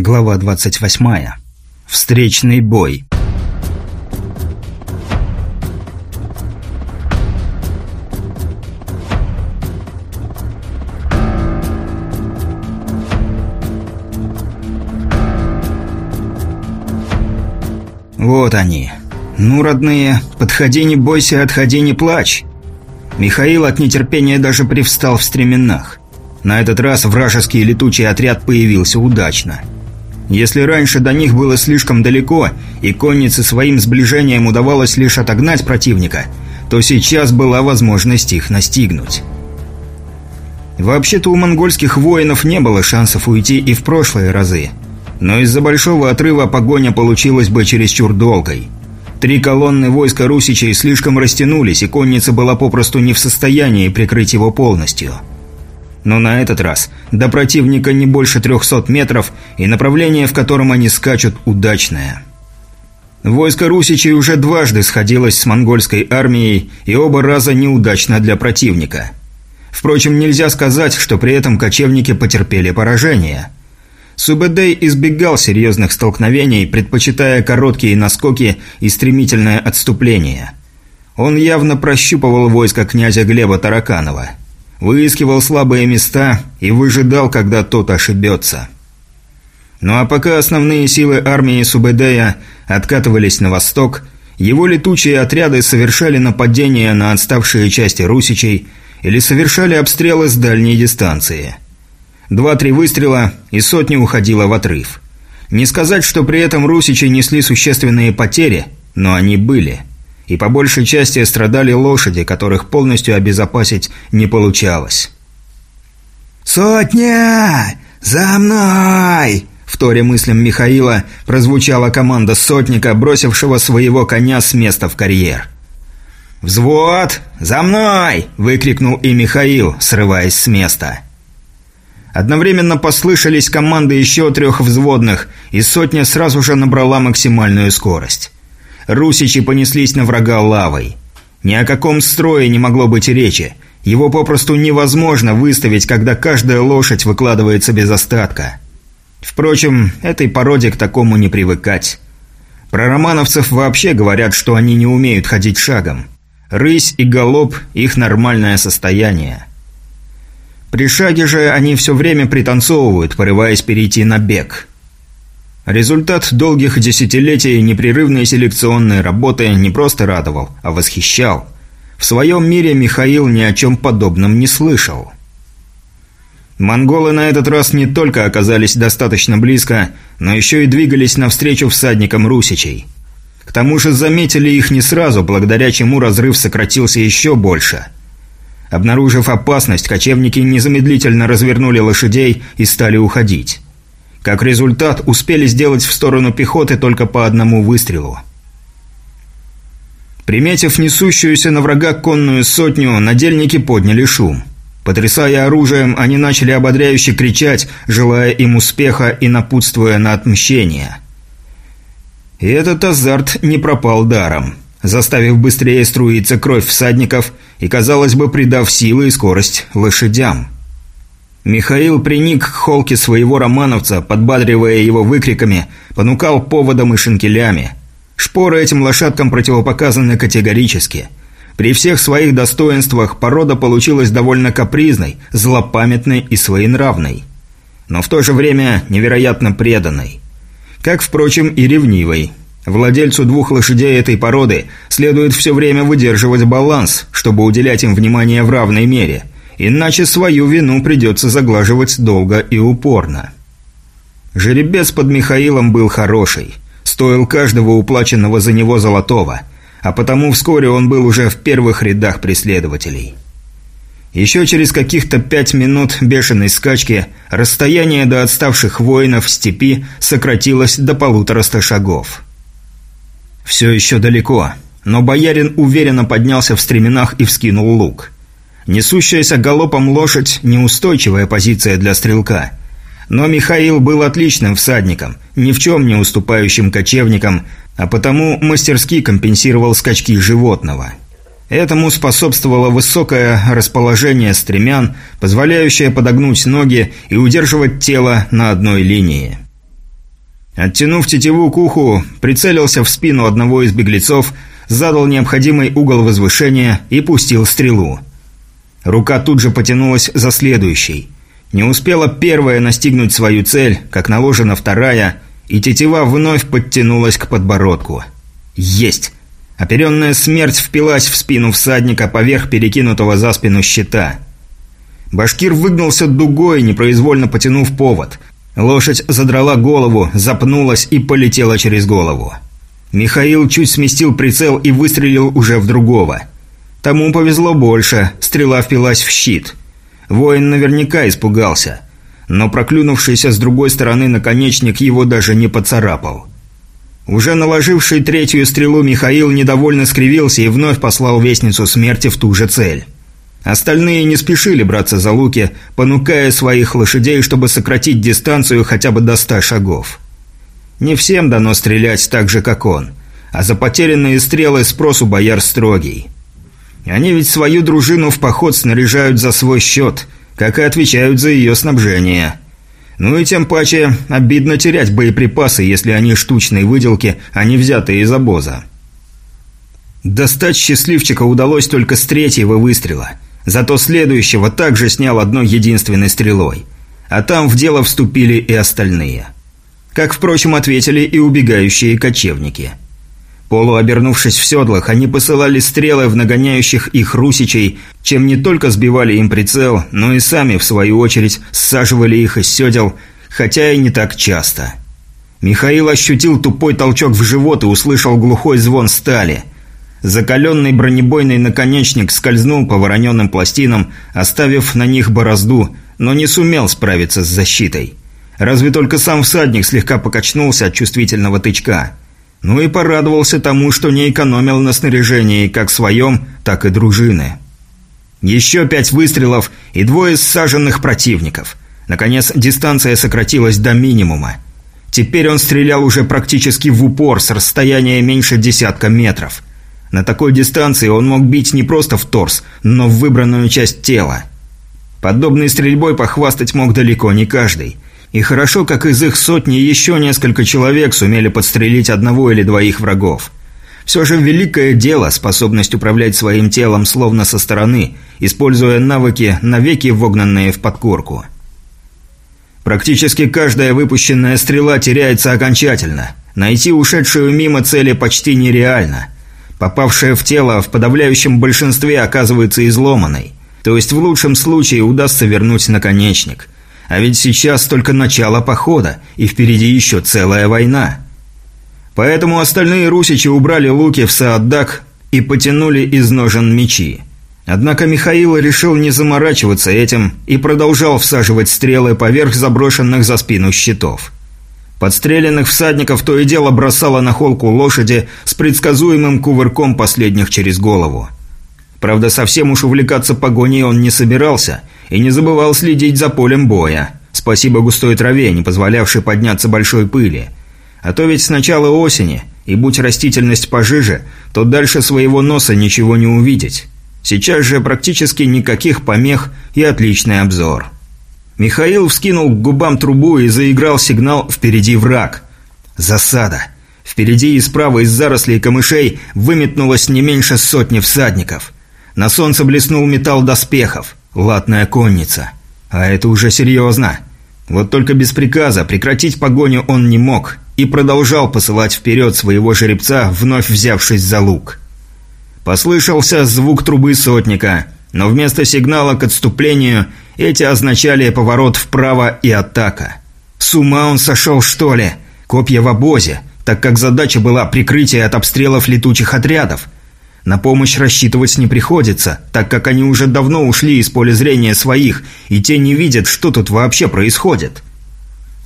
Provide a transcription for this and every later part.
Глава 28. Встречный бой. Вот они. Ну, родные, подходи не бойся, отходи не плачь. Михаил от нетерпения даже привстал в стременах. На этот раз вражеский летучий отряд появился удачно. Если раньше до них было слишком далеко, и коннице своим сближением удавалось лишь отогнать противника, то сейчас была возможность их настигнуть. Вообще-то у монгольских воинов не было шансов уйти и в прошлые разы. Но из-за большого отрыва погоня получилась бы чересчур долгой. Три колонны войска русичей слишком растянулись, и конница была попросту не в состоянии прикрыть его полностью – но на этот раз до противника не больше 300 метров, и направление, в котором они скачут, удачное. Войско русичей уже дважды сходилось с монгольской армией, и оба раза неудачно для противника. Впрочем, нельзя сказать, что при этом кочевники потерпели поражение. Субэдэй избегал серьезных столкновений, предпочитая короткие наскоки и стремительное отступление. Он явно прощупывал войско князя Глеба Тараканова – выискивал слабые места и выжидал, когда тот ошибется. Ну а пока основные силы армии Субэдея откатывались на восток, его летучие отряды совершали нападения на отставшие части русичей или совершали обстрелы с дальней дистанции. Два-три выстрела, и сотня уходила в отрыв. Не сказать, что при этом русичи несли существенные потери, но они были – и по большей части страдали лошади, которых полностью обезопасить не получалось. «Сотня! За мной!» В торе мыслям Михаила прозвучала команда сотника, бросившего своего коня с места в карьер. «Взвод! За мной!» – выкрикнул и Михаил, срываясь с места. Одновременно послышались команды еще трех взводных, и сотня сразу же набрала максимальную скорость. Русичи понеслись на врага лавой. Ни о каком строе не могло быть речи. Его попросту невозможно выставить, когда каждая лошадь выкладывается без остатка. Впрочем, этой породе к такому не привыкать. Про романовцев вообще говорят, что они не умеют ходить шагом. Рысь и галоп – их нормальное состояние. При шаге же они все время пританцовывают, порываясь перейти на бег – Результат долгих десятилетий непрерывной селекционной работы не просто радовал, а восхищал. В своем мире Михаил ни о чем подобном не слышал. Монголы на этот раз не только оказались достаточно близко, но еще и двигались навстречу всадникам русичей. К тому же заметили их не сразу, благодаря чему разрыв сократился еще больше. Обнаружив опасность, кочевники незамедлительно развернули лошадей и стали уходить. Как результат, успели сделать в сторону пехоты только по одному выстрелу. Приметив несущуюся на врага конную сотню, надельники подняли шум. Потрясая оружием, они начали ободряюще кричать, желая им успеха и напутствуя на отмщение. И этот азарт не пропал даром, заставив быстрее струиться кровь всадников и, казалось бы, придав силы и скорость лошадям. Михаил приник к холке своего романовца, подбадривая его выкриками, понукал поводом и шинкелями. Шпоры этим лошадкам противопоказаны категорически. При всех своих достоинствах порода получилась довольно капризной, злопамятной и своенравной. Но в то же время невероятно преданной. Как, впрочем, и ревнивой. Владельцу двух лошадей этой породы следует все время выдерживать баланс, чтобы уделять им внимание в равной мере – Иначе свою вину придется заглаживать долго и упорно. Жеребец под Михаилом был хороший. Стоил каждого уплаченного за него золотого. А потому вскоре он был уже в первых рядах преследователей. Еще через каких-то пять минут бешеной скачки расстояние до отставших воинов в степи сократилось до полутораста шагов. Все еще далеко, но боярин уверенно поднялся в стременах и вскинул лук – Несущаяся галопом лошадь – неустойчивая позиция для стрелка. Но Михаил был отличным всадником, ни в чем не уступающим кочевникам, а потому мастерски компенсировал скачки животного. Этому способствовало высокое расположение стремян, позволяющее подогнуть ноги и удерживать тело на одной линии. Оттянув тетиву к уху, прицелился в спину одного из беглецов, задал необходимый угол возвышения и пустил стрелу. Рука тут же потянулась за следующей. Не успела первая настигнуть свою цель, как наложена вторая, и тетива вновь подтянулась к подбородку. Есть! Оперенная смерть впилась в спину всадника поверх перекинутого за спину щита. Башкир выгнулся дугой, непроизвольно потянув повод. Лошадь задрала голову, запнулась и полетела через голову. Михаил чуть сместил прицел и выстрелил уже в другого. Тому повезло больше, стрела впилась в щит. Воин наверняка испугался. Но проклюнувшийся с другой стороны наконечник его даже не поцарапал. Уже наложивший третью стрелу Михаил недовольно скривился и вновь послал Вестницу Смерти в ту же цель. Остальные не спешили браться за луки, понукая своих лошадей, чтобы сократить дистанцию хотя бы до ста шагов. Не всем дано стрелять так же, как он, а за потерянные стрелы спрос у бояр строгий. Они ведь свою дружину в поход снаряжают за свой счет, как и отвечают за ее снабжение – ну и тем паче обидно терять боеприпасы, если они штучные выделки, а не взятые из обоза. Достать счастливчика удалось только с третьего выстрела. Зато следующего также снял одной единственной стрелой. А там в дело вступили и остальные. Как, впрочем, ответили и убегающие кочевники – Полуобернувшись в седлах, они посылали стрелы в нагоняющих их русичей, чем не только сбивали им прицел, но и сами, в свою очередь, саживали их из седел, хотя и не так часто. Михаил ощутил тупой толчок в живот и услышал глухой звон стали. Закаленный бронебойный наконечник скользнул по вороненным пластинам, оставив на них борозду, но не сумел справиться с защитой. Разве только сам всадник слегка покачнулся от чувствительного тычка – ну и порадовался тому, что не экономил на снаряжении как своем, так и дружины. Еще пять выстрелов и двое саженных противников. Наконец, дистанция сократилась до минимума. Теперь он стрелял уже практически в упор с расстояния меньше десятка метров. На такой дистанции он мог бить не просто в торс, но в выбранную часть тела. Подобной стрельбой похвастать мог далеко не каждый – и хорошо, как из их сотни еще несколько человек сумели подстрелить одного или двоих врагов. Все же великое дело – способность управлять своим телом словно со стороны, используя навыки, навеки вогнанные в подкорку. Практически каждая выпущенная стрела теряется окончательно. Найти ушедшую мимо цели почти нереально. Попавшая в тело в подавляющем большинстве оказывается изломанной. То есть в лучшем случае удастся вернуть наконечник – а ведь сейчас только начало похода, и впереди еще целая война. Поэтому остальные русичи убрали луки в Сааддак и потянули из ножен мечи. Однако Михаил решил не заморачиваться этим и продолжал всаживать стрелы поверх заброшенных за спину щитов. Подстреленных всадников то и дело бросало на холку лошади с предсказуемым кувырком последних через голову. Правда, совсем уж увлекаться погоней он не собирался и не забывал следить за полем боя. Спасибо густой траве, не позволявшей подняться большой пыли. А то ведь с начала осени, и будь растительность пожиже, то дальше своего носа ничего не увидеть. Сейчас же практически никаких помех и отличный обзор. Михаил вскинул к губам трубу и заиграл сигнал «Впереди враг». «Засада!» Впереди и справа из зарослей камышей выметнулось не меньше сотни всадников – на солнце блеснул металл доспехов. Латная конница. А это уже серьезно. Вот только без приказа прекратить погоню он не мог и продолжал посылать вперед своего жеребца, вновь взявшись за лук. Послышался звук трубы сотника, но вместо сигнала к отступлению эти означали поворот вправо и атака. С ума он сошел, что ли? Копья в обозе, так как задача была прикрытие от обстрелов летучих отрядов – на помощь рассчитывать не приходится, так как они уже давно ушли из поля зрения своих, и те не видят, что тут вообще происходит.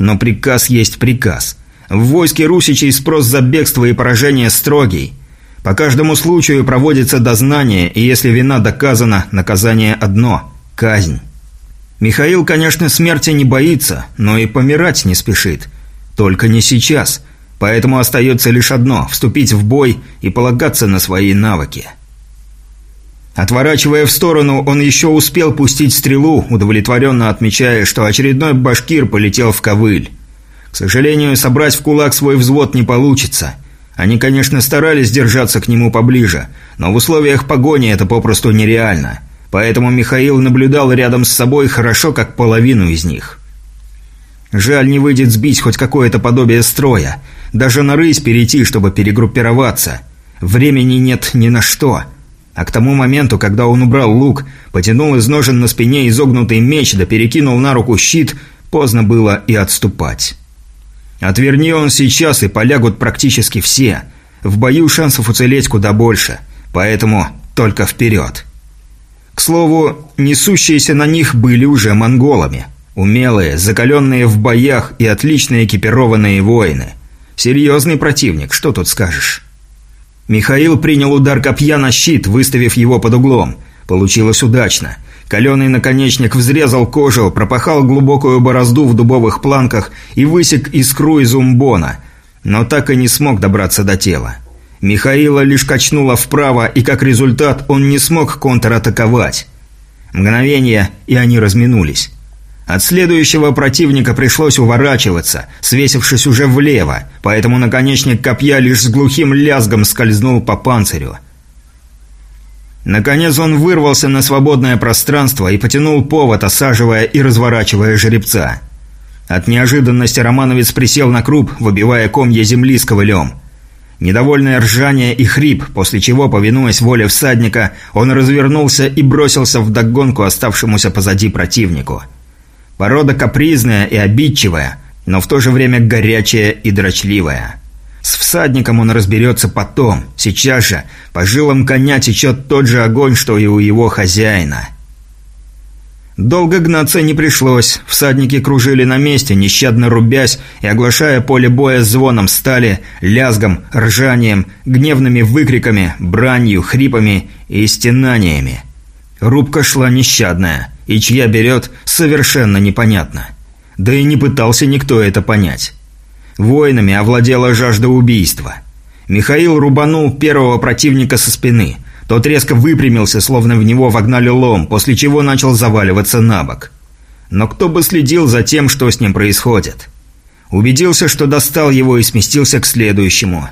Но приказ есть приказ. В войске русичей спрос за бегство и поражение строгий. По каждому случаю проводится дознание, и если вина доказана, наказание одно – казнь. Михаил, конечно, смерти не боится, но и помирать не спешит. Только не сейчас – Поэтому остается лишь одно – вступить в бой и полагаться на свои навыки. Отворачивая в сторону, он еще успел пустить стрелу, удовлетворенно отмечая, что очередной башкир полетел в ковыль. К сожалению, собрать в кулак свой взвод не получится. Они, конечно, старались держаться к нему поближе, но в условиях погони это попросту нереально. Поэтому Михаил наблюдал рядом с собой хорошо, как половину из них. Жаль, не выйдет сбить хоть какое-то подобие строя. Даже на рысь перейти, чтобы перегруппироваться. Времени нет ни на что. А к тому моменту, когда он убрал лук, потянул из ножен на спине изогнутый меч да перекинул на руку щит, поздно было и отступать. Отверни он сейчас, и полягут практически все. В бою шансов уцелеть куда больше. Поэтому только вперед. К слову, несущиеся на них были уже монголами – Умелые, закаленные в боях и отлично экипированные воины. Серьезный противник, что тут скажешь. Михаил принял удар копья на щит, выставив его под углом. Получилось удачно. Каленый наконечник взрезал кожу, пропахал глубокую борозду в дубовых планках и высек искру из умбона, но так и не смог добраться до тела. Михаила лишь качнуло вправо, и как результат он не смог контратаковать. Мгновение, и они разминулись. От следующего противника пришлось уворачиваться, свесившись уже влево, поэтому наконечник копья лишь с глухим лязгом скользнул по панцирю. Наконец он вырвался на свободное пространство и потянул повод, осаживая и разворачивая жеребца. От неожиданности Романовец присел на круп, выбивая комья земли с ковылем. Недовольное ржание и хрип, после чего, повинуясь воле всадника, он развернулся и бросился в догонку оставшемуся позади противнику – Порода капризная и обидчивая, но в то же время горячая и дрочливая. С всадником он разберется потом, сейчас же. По жилам коня течет тот же огонь, что и у его хозяина. Долго гнаться не пришлось. Всадники кружили на месте, нещадно рубясь и оглашая поле боя звоном стали, лязгом, ржанием, гневными выкриками, бранью, хрипами и стенаниями. Рубка шла нещадная – и чья берет, совершенно непонятно. Да и не пытался никто это понять. Воинами овладела жажда убийства. Михаил рубанул первого противника со спины. Тот резко выпрямился, словно в него вогнали лом, после чего начал заваливаться на бок. Но кто бы следил за тем, что с ним происходит? Убедился, что достал его и сместился к следующему.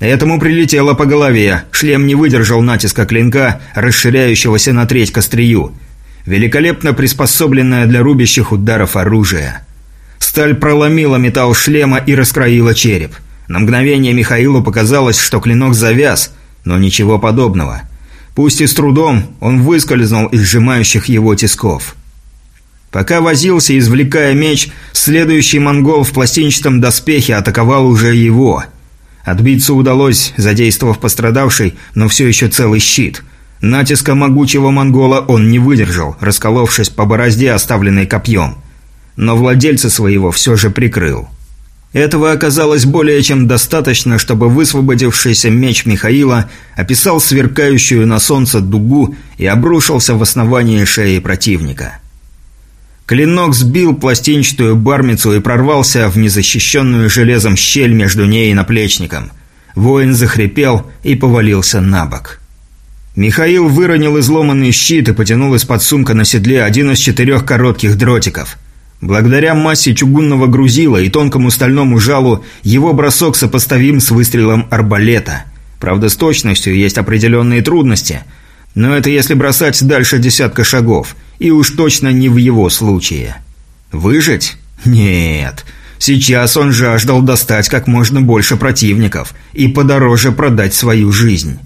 Этому прилетело по голове. Шлем не выдержал натиска клинка, расширяющегося на треть к великолепно приспособленное для рубящих ударов оружие. Сталь проломила металл шлема и раскроила череп. На мгновение Михаилу показалось, что клинок завяз, но ничего подобного. Пусть и с трудом, он выскользнул из сжимающих его тисков. Пока возился, извлекая меч, следующий монгол в пластинчатом доспехе атаковал уже его. Отбиться удалось, задействовав пострадавший, но все еще целый щит – Натиска могучего монгола он не выдержал, расколовшись по борозде, оставленной копьем. Но владельца своего все же прикрыл. Этого оказалось более чем достаточно, чтобы высвободившийся меч Михаила описал сверкающую на солнце дугу и обрушился в основание шеи противника. Клинок сбил пластинчатую бармицу и прорвался в незащищенную железом щель между ней и наплечником. Воин захрипел и повалился на бок. Михаил выронил изломанный щит и потянул из-под сумка на седле один из четырех коротких дротиков. Благодаря массе чугунного грузила и тонкому стальному жалу, его бросок сопоставим с выстрелом арбалета. Правда, с точностью есть определенные трудности, но это если бросать дальше десятка шагов, и уж точно не в его случае. Выжить? Нет. Сейчас он жаждал достать как можно больше противников и подороже продать свою жизнь.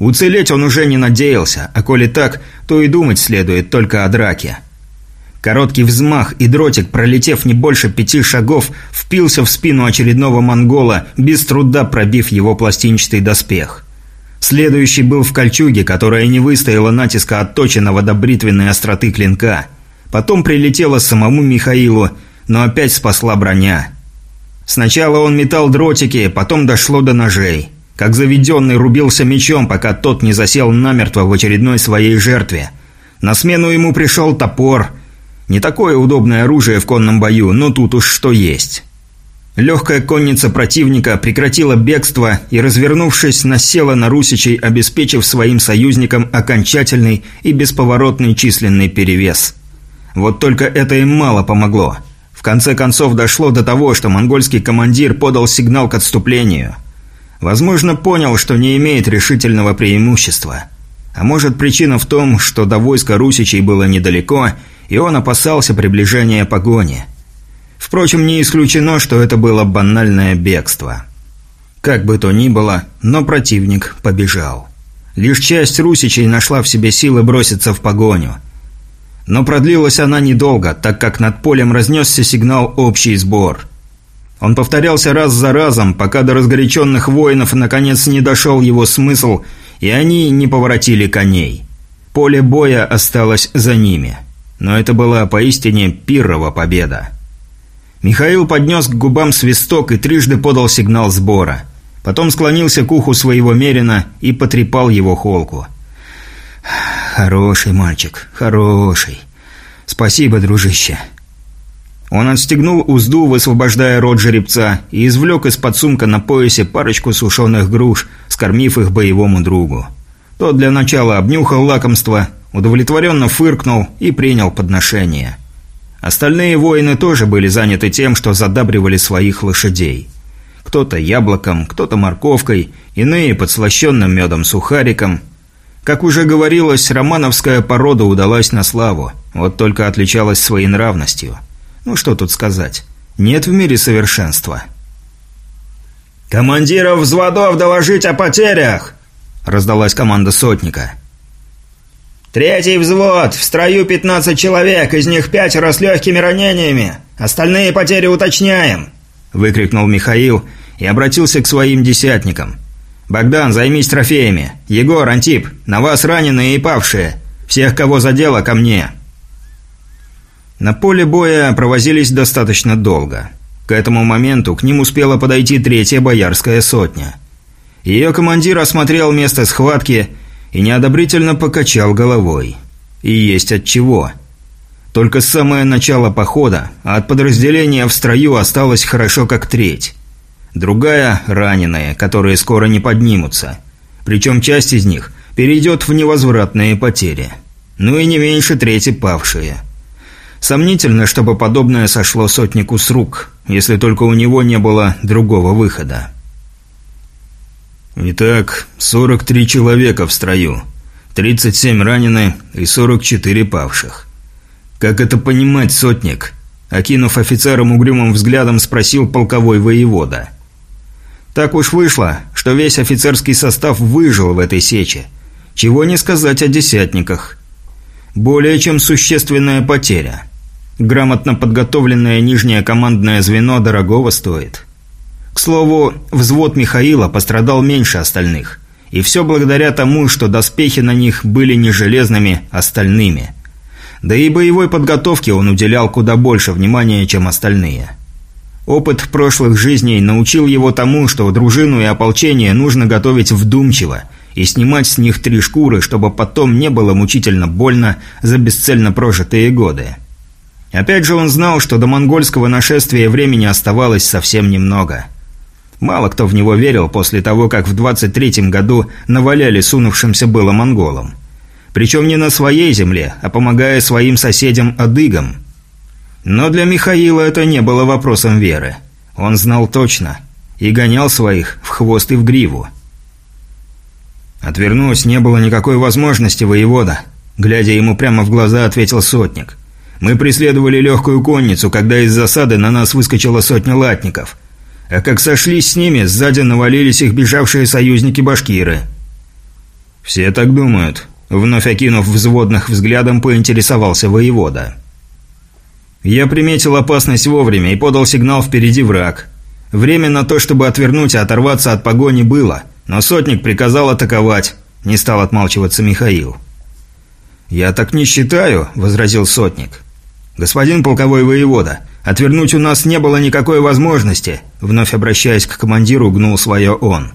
Уцелеть он уже не надеялся, а коли так, то и думать следует только о драке. Короткий взмах, и дротик, пролетев не больше пяти шагов, впился в спину очередного монгола, без труда пробив его пластинчатый доспех. Следующий был в кольчуге, которая не выстояла натиска отточенного до бритвенной остроты клинка. Потом прилетела самому Михаилу, но опять спасла броня. Сначала он метал дротики, потом дошло до ножей – как заведенный рубился мечом, пока тот не засел намертво в очередной своей жертве. На смену ему пришел топор. Не такое удобное оружие в конном бою, но тут уж что есть. Легкая конница противника прекратила бегство и, развернувшись, насела на русичей, обеспечив своим союзникам окончательный и бесповоротный численный перевес. Вот только это им мало помогло. В конце концов дошло до того, что монгольский командир подал сигнал к отступлению. Возможно, понял, что не имеет решительного преимущества. А может, причина в том, что до войска русичей было недалеко, и он опасался приближения погони. Впрочем, не исключено, что это было банальное бегство. Как бы то ни было, но противник побежал. Лишь часть русичей нашла в себе силы броситься в погоню. Но продлилась она недолго, так как над полем разнесся сигнал «Общий сбор». Он повторялся раз за разом, пока до разгоряченных воинов наконец не дошел его смысл, и они не поворотили коней. Поле боя осталось за ними. Но это была поистине пиррова победа. Михаил поднес к губам свисток и трижды подал сигнал сбора. Потом склонился к уху своего мерина и потрепал его холку. «Хороший мальчик, хороший. Спасибо, дружище». Он отстегнул узду, высвобождая рот жеребца, и извлек из-под сумка на поясе парочку сушеных груш, скормив их боевому другу. Тот для начала обнюхал лакомство, удовлетворенно фыркнул и принял подношение. Остальные воины тоже были заняты тем, что задабривали своих лошадей. Кто-то яблоком, кто-то морковкой, иные подслащенным медом сухариком. Как уже говорилось, романовская порода удалась на славу, вот только отличалась своей нравностью. Ну что тут сказать, нет в мире совершенства. «Командиров взводов доложить о потерях!» – раздалась команда сотника. «Третий взвод! В строю 15 человек, из них пятеро с легкими ранениями. Остальные потери уточняем!» – выкрикнул Михаил и обратился к своим десятникам. «Богдан, займись трофеями. Егор, Антип, на вас раненые и павшие. Всех, кого задело, ко мне». На поле боя провозились достаточно долго. К этому моменту к ним успела подойти третья боярская сотня. Ее командир осмотрел место схватки и неодобрительно покачал головой. И есть от чего. Только с самое начало похода, а от подразделения в строю осталось хорошо как треть. Другая – раненые, которые скоро не поднимутся. Причем часть из них перейдет в невозвратные потери. Ну и не меньше трети павшие. Сомнительно, чтобы подобное сошло сотнику с рук, если только у него не было другого выхода. Итак, 43 человека в строю, 37 ранены и 44 павших. Как это понимать, сотник? Окинув офицером угрюмым взглядом, спросил полковой воевода. Так уж вышло, что весь офицерский состав выжил в этой сече. Чего не сказать о десятниках. Более чем существенная потеря. Грамотно подготовленное нижнее командное звено дорогого стоит. К слову, взвод Михаила пострадал меньше остальных. И все благодаря тому, что доспехи на них были не железными, а стальными. Да и боевой подготовке он уделял куда больше внимания, чем остальные. Опыт прошлых жизней научил его тому, что дружину и ополчение нужно готовить вдумчиво и снимать с них три шкуры, чтобы потом не было мучительно больно за бесцельно прожитые годы. Опять же он знал, что до монгольского нашествия времени оставалось совсем немного – Мало кто в него верил после того, как в 23-м году наваляли сунувшимся было монголам. Причем не на своей земле, а помогая своим соседям-адыгам. Но для Михаила это не было вопросом веры. Он знал точно. И гонял своих в хвост и в гриву. «Отвернуть не было никакой возможности, воевода», глядя ему прямо в глаза, ответил сотник. «Мы преследовали легкую конницу, когда из засады на нас выскочила сотня латников а как сошлись с ними, сзади навалились их бежавшие союзники-башкиры. «Все так думают», — вновь окинув взводных взглядом, поинтересовался воевода. «Я приметил опасность вовремя и подал сигнал «Впереди враг». Время на то, чтобы отвернуть и оторваться от погони было, но сотник приказал атаковать», — не стал отмалчиваться Михаил. «Я так не считаю», — возразил сотник. «Господин полковой воевода, отвернуть у нас не было никакой возможности», вновь обращаясь к командиру, гнул свое он.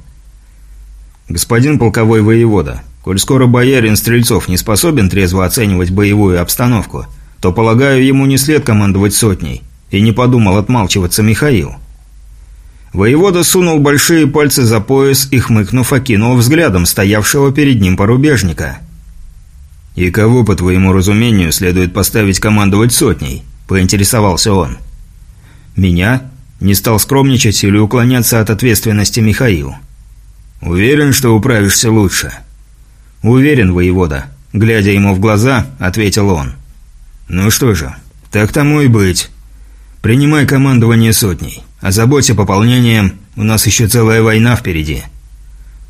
«Господин полковой воевода, коль скоро боярин Стрельцов не способен трезво оценивать боевую обстановку, то, полагаю, ему не след командовать сотней», и не подумал отмалчиваться Михаил. Воевода сунул большие пальцы за пояс и, хмыкнув, окинул взглядом стоявшего перед ним порубежника – «И кого, по твоему разумению, следует поставить командовать сотней?» – поинтересовался он. «Меня?» – не стал скромничать или уклоняться от ответственности Михаил. «Уверен, что управишься лучше?» «Уверен, воевода», – глядя ему в глаза, ответил он. «Ну что же, так тому и быть. Принимай командование сотней. Озаботься пополнением, у нас еще целая война впереди».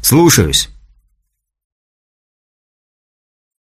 «Слушаюсь».